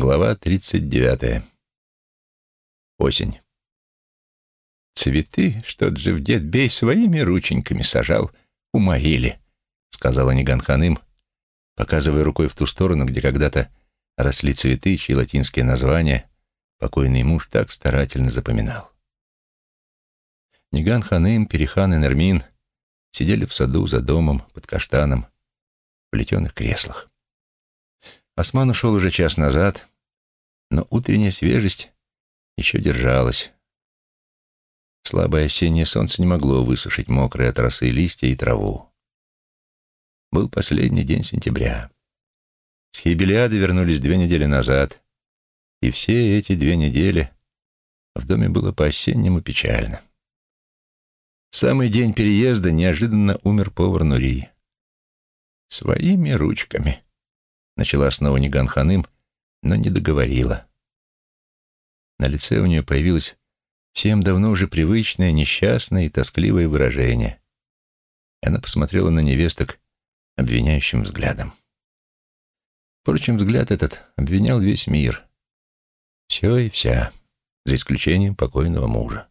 Глава 39. Осень. «Цветы, что Джевдет Бей своими рученьками сажал, уморили», — сказала Ниганханым, показывая рукой в ту сторону, где когда-то росли цветы, чьи латинские названия покойный муж так старательно запоминал. Ниганханым, Перехан и Нермин сидели в саду за домом под каштаном в плетеных креслах. Осман ушел уже час назад, но утренняя свежесть еще держалась. Слабое осеннее солнце не могло высушить мокрые от росы листья и траву. Был последний день сентября. С Хибелиады вернулись две недели назад, и все эти две недели в доме было по-осеннему печально. В самый день переезда неожиданно умер повар Нури. Своими ручками. Начала снова Ниган Ханым, но не договорила. На лице у нее появилось всем давно уже привычное, несчастное и тоскливое выражение. Она посмотрела на невесток обвиняющим взглядом. Впрочем, взгляд этот обвинял весь мир. Все и вся, за исключением покойного мужа.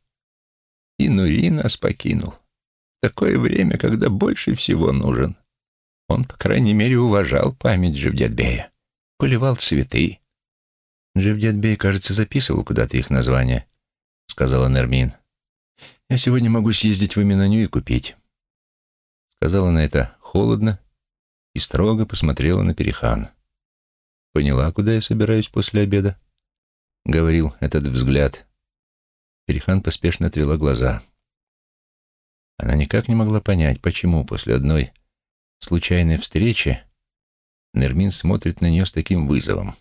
И Нури нас покинул. Такое время, когда больше всего нужен. Он, по крайней мере, уважал память Живдетбея, поливал цветы. Живдетбей, кажется, записывал куда-то их название, сказала Нермин. Я сегодня могу съездить в Иминаню и купить. Сказала на это холодно и строго посмотрела на Перехан. Поняла, куда я собираюсь после обеда? Говорил этот взгляд. Перехан поспешно отвела глаза. Она никак не могла понять, почему после одной случайной встрече Нермин смотрит на нее с таким вызовом.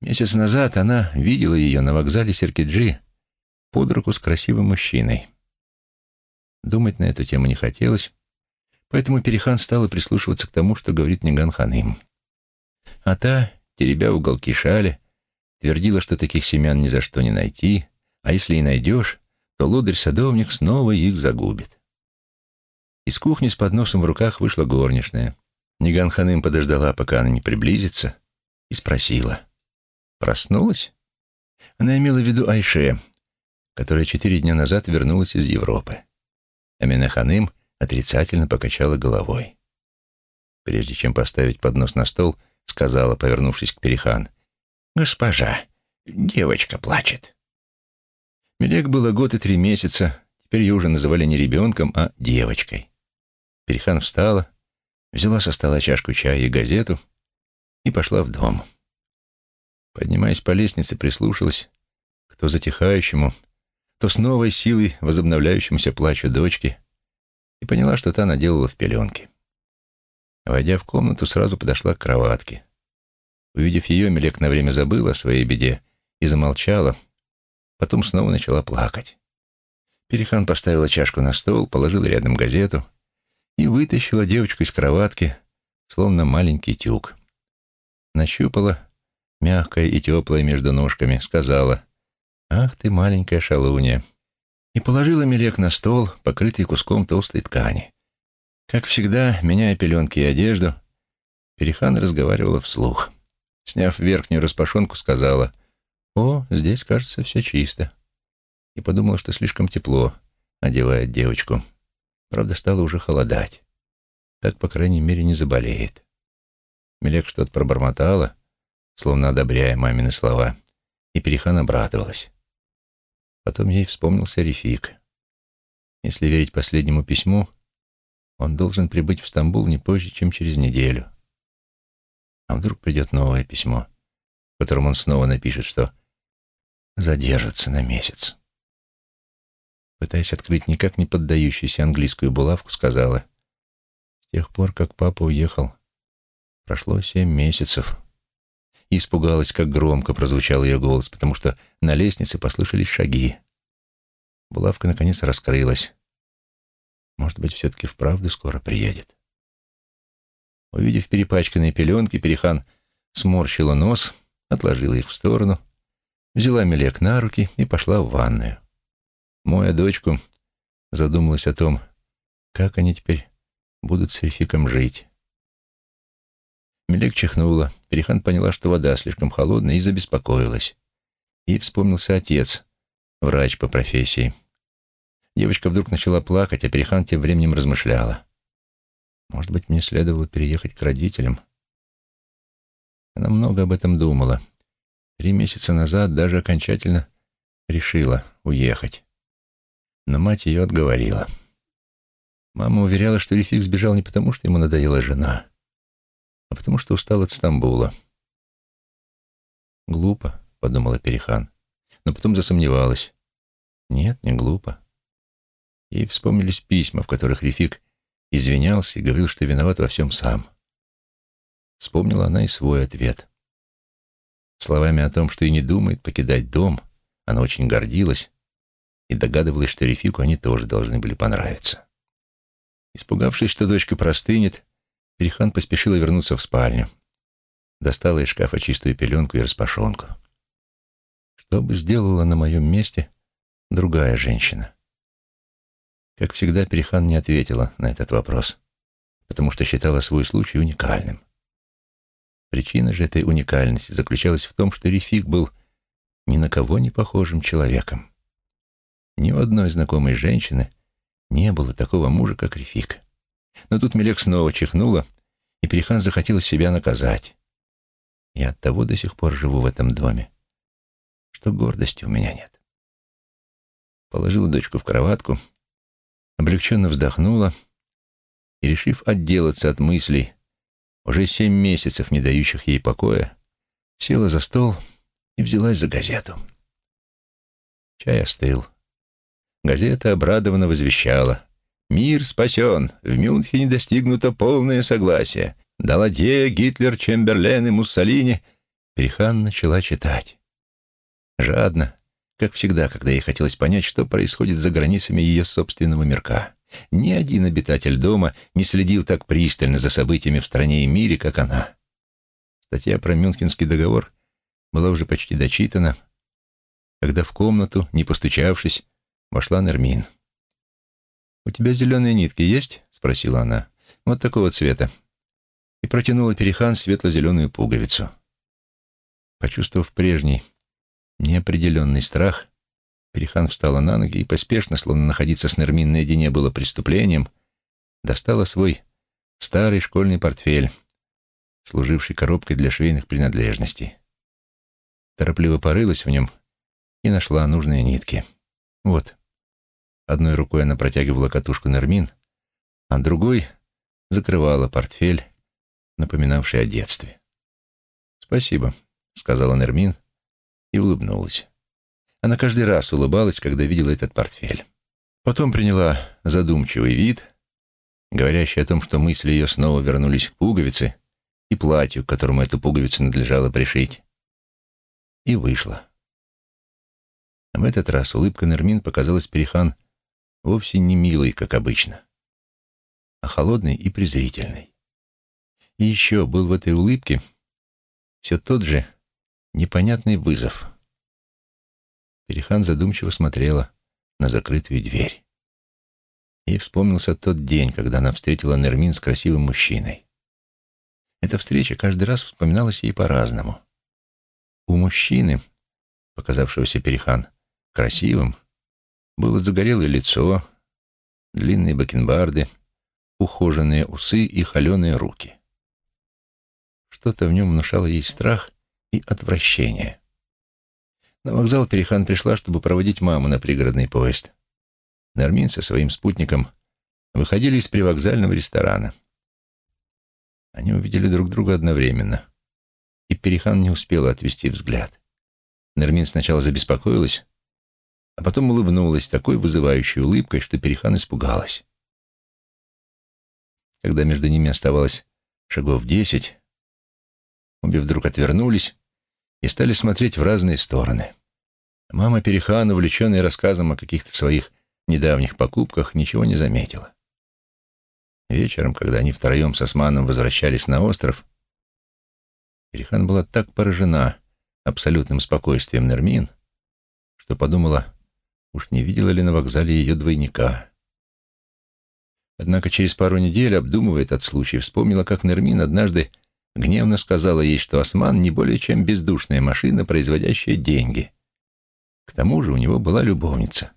Месяц назад она видела ее на вокзале Серкиджи под руку с красивым мужчиной. Думать на эту тему не хотелось, поэтому Перехан стала прислушиваться к тому, что говорит Ниган Ханым. А та, теребя уголки шали, твердила, что таких семян ни за что не найти, а если и найдешь, то лодырь-садовник снова их загубит. Из кухни с подносом в руках вышла горничная. Ниган Ханым подождала, пока она не приблизится, и спросила. «Проснулась?» Она имела в виду Айше, которая четыре дня назад вернулась из Европы. Амина Ханым отрицательно покачала головой. Прежде чем поставить поднос на стол, сказала, повернувшись к Перехан. «Госпожа, девочка плачет». Мелек было год и три месяца, теперь ее уже называли не ребенком, а девочкой. Перехан встала, взяла со стола чашку чая и газету и пошла в дом. Поднимаясь по лестнице, прислушалась к то затихающему, то с новой силой возобновляющемуся плачу дочки и поняла, что та наделала в пеленке. Войдя в комнату, сразу подошла к кроватке. Увидев ее, Мелек на время забыла о своей беде и замолчала, потом снова начала плакать. Перехан поставила чашку на стол, положила рядом газету и вытащила девочку из кроватки, словно маленький тюк. Нащупала, мягкая и теплая между ножками, сказала «Ах ты, маленькая шалунья!» и положила Мелек на стол, покрытый куском толстой ткани. Как всегда, меняя пеленки и одежду, Перехан разговаривала вслух. Сняв верхнюю распашонку, сказала «О, здесь, кажется, все чисто». И подумала, что слишком тепло одевает девочку. Правда, стало уже холодать. Так, по крайней мере, не заболеет. Мелек что-то пробормотала, словно одобряя мамины слова, и Перехан обрадовалась. Потом ей вспомнился Рефик. Если верить последнему письму, он должен прибыть в Стамбул не позже, чем через неделю. А вдруг придет новое письмо, в котором он снова напишет, что задержится на месяц пытаясь открыть никак не поддающуюся английскую булавку, сказала, «С тех пор, как папа уехал, прошло семь месяцев». И испугалась, как громко прозвучал ее голос, потому что на лестнице послышались шаги. Булавка, наконец, раскрылась. Может быть, все-таки вправду скоро приедет. Увидев перепачканные пеленки, Перехан сморщила нос, отложила их в сторону, взяла Мелек на руки и пошла в ванную. Моя дочку задумалась о том, как они теперь будут с Рефиком жить. Мелек чихнула. Перехан поняла, что вода слишком холодная, и забеспокоилась. И вспомнился отец, врач по профессии. Девочка вдруг начала плакать, а Перехан тем временем размышляла. Может быть, мне следовало переехать к родителям? Она много об этом думала. Три месяца назад даже окончательно решила уехать. Но мать ее отговорила. Мама уверяла, что Рефик сбежал не потому, что ему надоела жена, а потому что устал от Стамбула. «Глупо», — подумала Перехан, но потом засомневалась. «Нет, не глупо». Ей вспомнились письма, в которых Рефик извинялся и говорил, что виноват во всем сам. Вспомнила она и свой ответ. Словами о том, что и не думает покидать дом, она очень гордилась и догадывалась, что Рефику они тоже должны были понравиться. Испугавшись, что дочка простынет, Перехан поспешила вернуться в спальню. Достала из шкафа чистую пеленку и распашонку. Что бы сделала на моем месте другая женщина? Как всегда, Перехан не ответила на этот вопрос, потому что считала свой случай уникальным. Причина же этой уникальности заключалась в том, что Рефик был ни на кого не похожим человеком. Ни у одной знакомой женщины — не было такого мужа, как Рефик. Но тут Мелек снова чихнула, и Перехан захотел себя наказать. Я от того до сих пор живу в этом доме, что гордости у меня нет. Положила дочку в кроватку, облегченно вздохнула и, решив отделаться от мыслей, уже семь месяцев не дающих ей покоя, села за стол и взялась за газету. Чай остыл. Газета обрадованно возвещала. «Мир спасен! В Мюнхене достигнуто полное согласие. Даладея, Гитлер, Чемберлен и Муссолини...» Перехан начала читать. Жадно, как всегда, когда ей хотелось понять, что происходит за границами ее собственного мирка. Ни один обитатель дома не следил так пристально за событиями в стране и мире, как она. Статья про Мюнхенский договор была уже почти дочитана, когда в комнату, не постучавшись, Вошла Нермин. «У тебя зеленые нитки есть?» — спросила она. «Вот такого цвета». И протянула Перехан светло-зеленую пуговицу. Почувствовав прежний, неопределенный страх, Перехан встала на ноги и поспешно, словно находиться с Нермин наедине было преступлением, достала свой старый школьный портфель, служивший коробкой для швейных принадлежностей. Торопливо порылась в нем и нашла нужные нитки. Вот. Одной рукой она протягивала катушку Нермин, а другой закрывала портфель, напоминавший о детстве. «Спасибо», — сказала Нермин и улыбнулась. Она каждый раз улыбалась, когда видела этот портфель. Потом приняла задумчивый вид, говорящий о том, что мысли ее снова вернулись к пуговице и платью, к которому эту пуговицу надлежало пришить, и вышла. В этот раз улыбка Нермин показалась Перехан вовсе не милой, как обычно, а холодной и презрительной. И еще был в этой улыбке все тот же непонятный вызов. Перехан задумчиво смотрела на закрытую дверь. И вспомнился тот день, когда она встретила Нермин с красивым мужчиной. Эта встреча каждый раз вспоминалась ей по-разному. У мужчины, показавшегося Перехан красивым, было загорелое лицо, длинные бакенбарды, ухоженные усы и холеные руки. Что-то в нем внушало ей страх и отвращение. На вокзал Перехан пришла, чтобы проводить маму на пригородный поезд. Нармин со своим спутником выходили из привокзального ресторана. Они увидели друг друга одновременно, и Перехан не успела отвести взгляд. Нермин сначала забеспокоилась, а потом улыбнулась такой вызывающей улыбкой, что Перехан испугалась. Когда между ними оставалось шагов десять, обе вдруг отвернулись и стали смотреть в разные стороны. Мама Перехана, увлеченная рассказом о каких-то своих недавних покупках, ничего не заметила. Вечером, когда они втроем с Османом возвращались на остров, Перехан была так поражена абсолютным спокойствием Нермин, что подумала, Уж не видела ли на вокзале ее двойника? Однако через пару недель, обдумывая этот случай, вспомнила, как Нермин однажды гневно сказала ей, что Осман не более чем бездушная машина, производящая деньги. К тому же у него была любовница.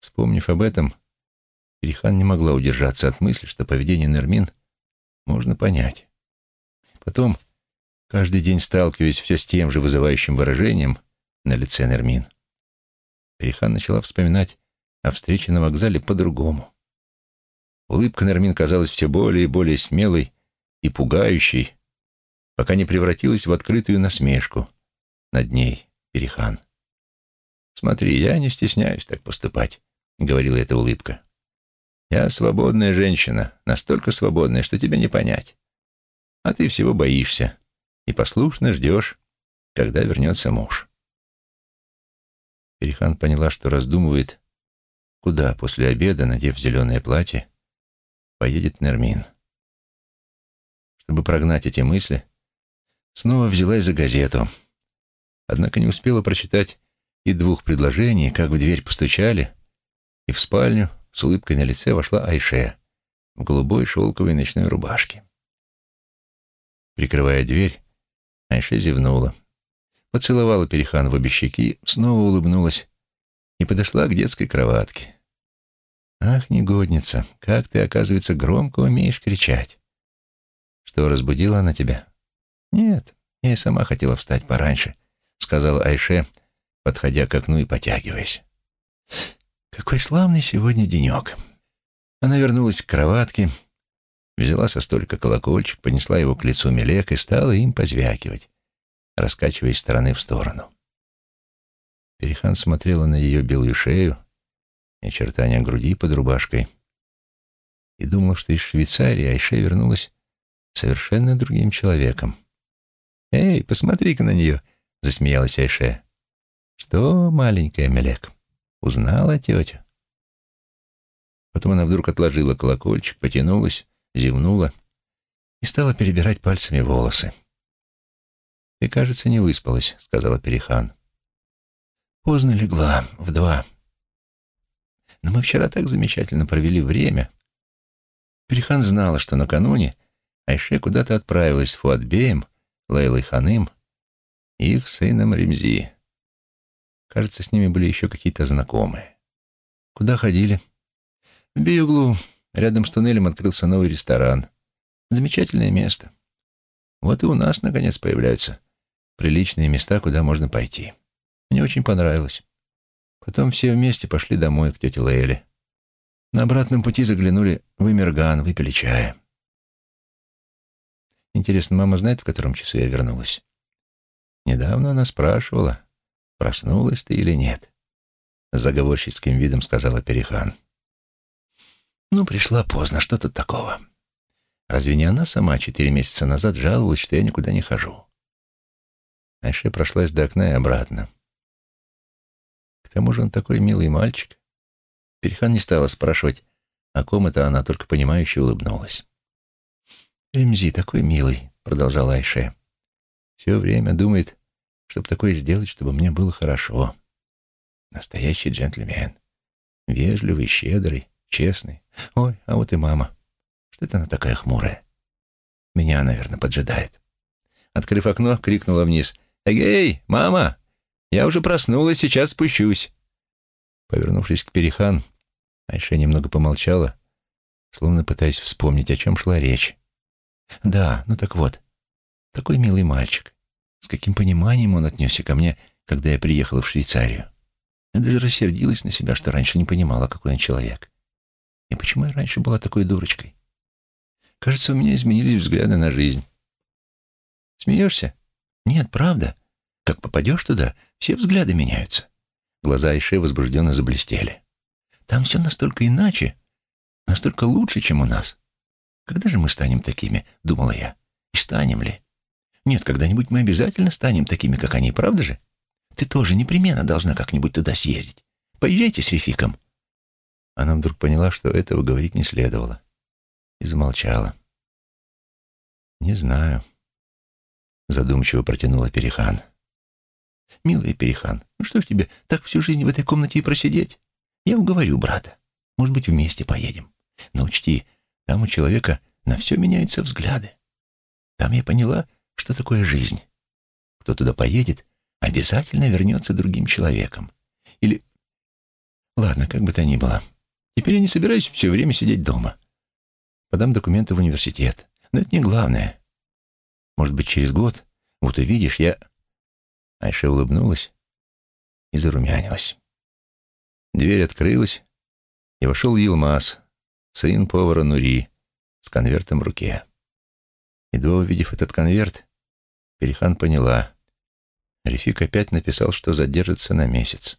Вспомнив об этом, Перехан не могла удержаться от мысли, что поведение Нермин можно понять. Потом, каждый день сталкиваясь все с тем же вызывающим выражением на лице Нермин, Перехан начала вспоминать о встрече на вокзале по-другому. Улыбка Нермин казалась все более и более смелой и пугающей, пока не превратилась в открытую насмешку над ней, Перехан. «Смотри, я не стесняюсь так поступать», — говорила эта улыбка. «Я свободная женщина, настолько свободная, что тебя не понять. А ты всего боишься и послушно ждешь, когда вернется муж». Перехан поняла, что раздумывает, куда после обеда, надев зеленое платье, поедет Нермин. Чтобы прогнать эти мысли, снова взялась за газету. Однако не успела прочитать и двух предложений, как в дверь постучали, и в спальню с улыбкой на лице вошла Айше в голубой шелковой ночной рубашке. Прикрывая дверь, Айше зевнула, поцеловала Перехан в обе щеки, снова улыбнулась и подошла к детской кроватке. «Ах, негодница, как ты, оказывается, громко умеешь кричать!» «Что, разбудила она тебя?» «Нет, я и сама хотела встать пораньше», — сказала Айше, подходя к окну и потягиваясь. «Какой славный сегодня денек!» Она вернулась к кроватке, взяла со столика колокольчик, понесла его к лицу Мелек и стала им позвякивать, раскачиваясь стороны в сторону. Перехан смотрела на ее белую шею, и очертания груди под рубашкой, и думал, что из Швейцарии Айше вернулась совершенно другим человеком. «Эй, посмотри-ка на нее!» — засмеялась Айше. «Что, маленькая Мелек, узнала тетю?» Потом она вдруг отложила колокольчик, потянулась, зевнула и стала перебирать пальцами волосы. «Ты, кажется, не выспалась», — сказала Перехан. «Поздно легла, в два. Но мы вчера так замечательно провели время. Перехан знала, что накануне Айше куда-то отправилась с Фуатбеем, Лейлой Ханым и их сыном Ремзи. Кажется, с ними были еще какие-то знакомые. Куда ходили? В Биуглу. Рядом с туннелем открылся новый ресторан. Замечательное место. Вот и у нас, наконец, появляются приличные места, куда можно пойти. Мне очень понравилось. Потом все вместе пошли домой к тете Лейле. На обратном пути заглянули в Эмерган, выпили чая. Интересно, мама знает, в котором часу я вернулась? Недавно она спрашивала, проснулась ты или нет. С заговорщицким видом сказала Перехан. Ну, пришла поздно, что тут такого? Разве не она сама четыре месяца назад жаловалась, что я никуда не хожу? Айше прошлась до окна и обратно. К тому же он такой милый мальчик. Перехан не стала спрашивать, о ком это она, только понимающе улыбнулась. «Ремзи такой милый», — продолжала Айше. «Все время думает, чтобы такое сделать, чтобы мне было хорошо. Настоящий джентльмен. Вежливый, щедрый, честный. Ой, а вот и мама. Что это она такая хмурая? Меня, наверное, поджидает». Открыв окно, крикнула вниз. «Эгей, мама!» Я уже проснулась, сейчас спущусь. Повернувшись к Перехан, Айша немного помолчала, словно пытаясь вспомнить, о чем шла речь. Да, ну так вот, такой милый мальчик. С каким пониманием он отнесся ко мне, когда я приехала в Швейцарию. Я даже рассердилась на себя, что раньше не понимала, какой он человек. И почему я раньше была такой дурочкой? Кажется, у меня изменились взгляды на жизнь. Смеешься? Нет, правда. Как попадешь туда, все взгляды меняются. Глаза Айше возбужденно заблестели. Там все настолько иначе, настолько лучше, чем у нас. Когда же мы станем такими, думала я. И станем ли? Нет, когда-нибудь мы обязательно станем такими, как они, правда же? Ты тоже непременно должна как-нибудь туда съездить. Поезжайте с Рефиком. Она вдруг поняла, что этого говорить не следовало, и замолчала. «Не знаю», — задумчиво протянула Перехан. «Милый Перехан, ну что ж тебе, так всю жизнь в этой комнате и просидеть? Я уговорю брата. Может быть, вместе поедем. Но учти, там у человека на все меняются взгляды. Там я поняла, что такое жизнь. Кто туда поедет, обязательно вернется другим человеком. Или... Ладно, как бы то ни было. Теперь я не собираюсь все время сидеть дома. Подам документы в университет. Но это не главное. Может быть, через год, вот увидишь, я... Айша улыбнулась и зарумянилась. Дверь открылась, и вошел Елмаз, сын повара Нури, с конвертом в руке. Едва увидев этот конверт, Перехан поняла. Рефик опять написал, что задержится на месяц.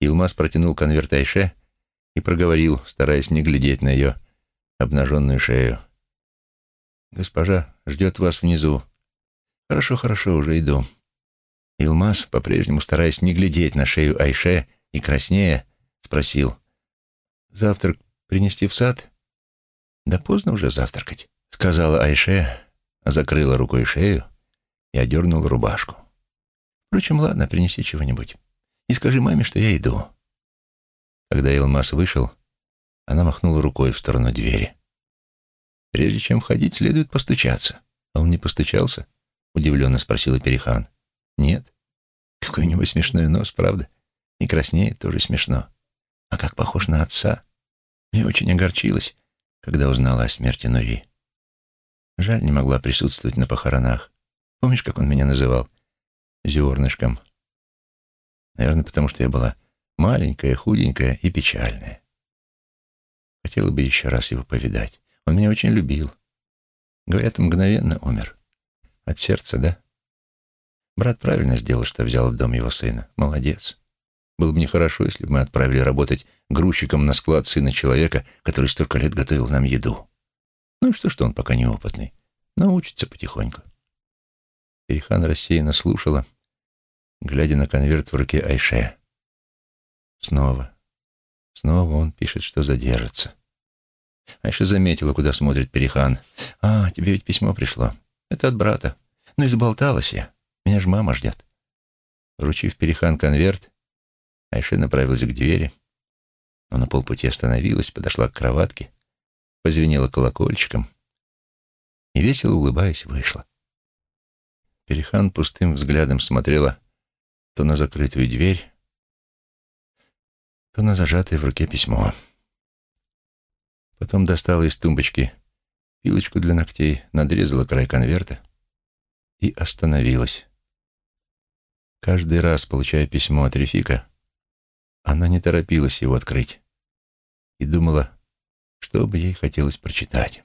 Илмаз протянул конверт Айше и проговорил, стараясь не глядеть на ее обнаженную шею. «Госпожа ждет вас внизу». «Хорошо, хорошо, уже иду». Илмаз, по-прежнему стараясь не глядеть на шею Айше и краснея, спросил. «Завтрак принести в сад?» «Да поздно уже завтракать», — сказала Айше, закрыла рукой шею и одернула рубашку. «Впрочем, ладно, принеси чего-нибудь. И скажи маме, что я иду». Когда Илмаз вышел, она махнула рукой в сторону двери. «Прежде чем входить, следует постучаться». «А он не постучался?» — удивленно спросила Перехан. «Нет. Какой у него смешной нос, правда? И краснеет тоже смешно. А как похож на отца. Я очень огорчилась, когда узнала о смерти Нури. Жаль, не могла присутствовать на похоронах. Помнишь, как он меня называл? Зернышком. Наверное, потому что я была маленькая, худенькая и печальная. Хотела бы еще раз его повидать. Он меня очень любил. Говорят, мгновенно умер. От сердца, да? Брат правильно сделал, что взял в дом его сына. Молодец. Было бы нехорошо, если бы мы отправили работать грузчиком на склад сына человека, который столько лет готовил нам еду. Ну и что, что он пока неопытный. Научится потихоньку. Перехан рассеянно слушала, глядя на конверт в руке Айше. Снова. Снова он пишет, что задержится. Айша заметила, куда смотрит Перехан. «А, тебе ведь письмо пришло. Это от брата. Ну и заболталась я. Меня же мама ждет». Вручив Перехан конверт, Айша направилась к двери, но на полпути остановилась, подошла к кроватке, позвенела колокольчиком и, весело улыбаясь, вышла. Перехан пустым взглядом смотрела то на закрытую дверь, то на зажатое в руке письмо. Потом достала из тумбочки пилочку для ногтей, надрезала край конверта и остановилась. Каждый раз, получая письмо от Рефика, она не торопилась его открыть и думала, что бы ей хотелось прочитать.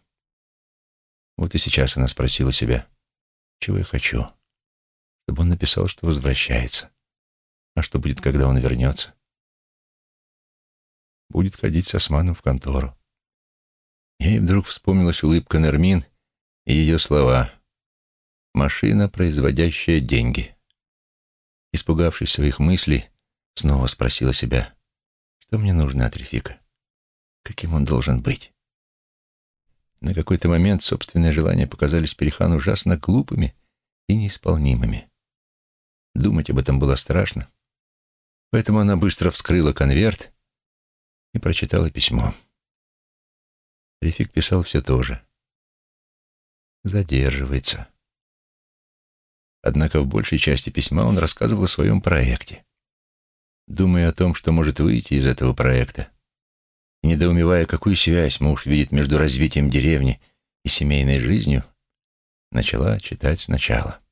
Вот и сейчас она спросила себя, чего я хочу, чтобы он написал, что возвращается. А что будет, когда он вернется? Будет ходить с Османом в контору. Ей вдруг вспомнилась улыбка Нермин и ее слова «машина, производящая деньги». Испугавшись своих мыслей, снова спросила себя, что мне нужно от Рефика? Каким он должен быть? На какой-то момент собственные желания показались Перехану ужасно глупыми и неисполнимыми. Думать об этом было страшно, поэтому она быстро вскрыла конверт и прочитала письмо. Рефик писал все то же. Задерживается. Однако в большей части письма он рассказывал о своем проекте. Думая о том, что может выйти из этого проекта, и недоумевая, какую связь муж видит между развитием деревни и семейной жизнью, начала читать сначала.